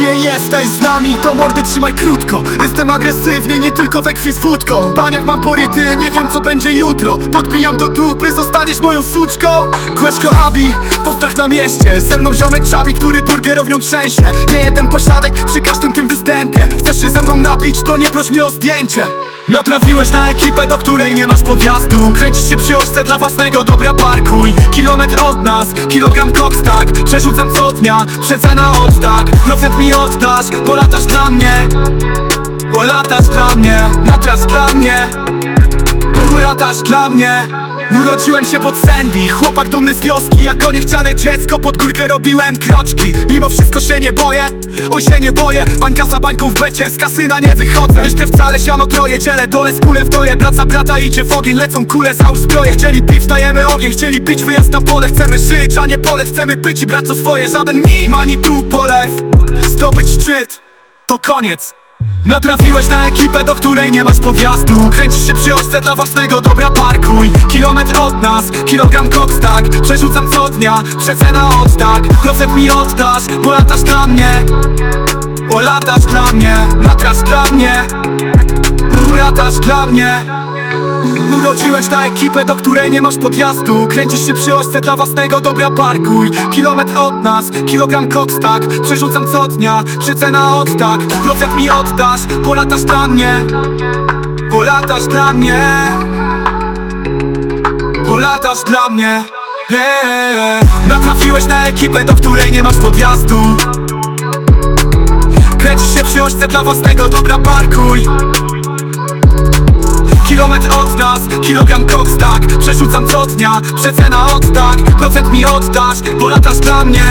jesteś z nami, to mordy trzymaj krótko. Jestem agresywny, nie tylko we krwi z wódką. Paniak mam poryty, nie wiem co będzie jutro. Podbijam do dupy, zostaniesz moją suczką. Kłeczko Abi, postrach na mieście. Ze mną ziomek Czabi, który burgerownią trzęsie. Nie jeden posiadek przy każdym tym występie. Chcesz się ze mną napić, to nie proś mnie o zdjęcie Natrafiłeś na ekipę, do której nie masz podjazdu. Kręcisz się przy oczce dla własnego dobra parkuj. Kilometr od nas, kilogram kokstak Przerzucam co dnia, przecena od tak Procent mi oddasz, bo latasz dla mnie. Bo latasz dla mnie, natras dla mnie. Bo latasz dla mnie Urodziłem się pod Sandy, chłopak dumny z wioski Jako niechciane dziecko. Pod górkę robiłem kroczki. Mimo wszystko się nie boję, oj się nie boję. Bańka za bańką w becie, z kasyna nie wychodzę. Jeszcze wcale siano troje, dzielę. Dole z kule w dole Praca brata idzie w ogień, lecą kule za zbroje Chcieli pić, dajemy ogień, chcieli pić, wyjazd na pole. Chcemy żyć, a nie polec, chcemy być i brać co swoje. Żaden mim, ani tu polew. Zdobyć szczyt, to koniec Natrafiłeś na ekipę, do której nie masz podjazdu Kręcisz się przy oczce dla własnego dobra parkuj. Kilometr od nas, kilogram kokstak Przerzucam co dnia, przecena od tak. Procent mi oddasz, bo latasz dla mnie. Bo latasz dla mnie, latasz dla mnie. Latasz dla mnie Urodziłeś na ekipę, do której nie masz podjazdu. Kręcisz się przy ośce dla własnego dobra parkuj. Kilometr od nas, kilogram kokstak Przerzucam co dnia, przycena od tak Procent mi oddasz, bo latasz dla mnie. Bo latasz dla mnie. Bo latasz dla mnie. Eee. Natrafiłeś na ekipę, do której nie masz podjazdu. Kręcisz się przy ośce dla własnego dobra parkuj Kilometr od nas, kilogram kokstak Przerzucam co dnia, przecena od tak. Procent mi oddasz, bo latasz dla mnie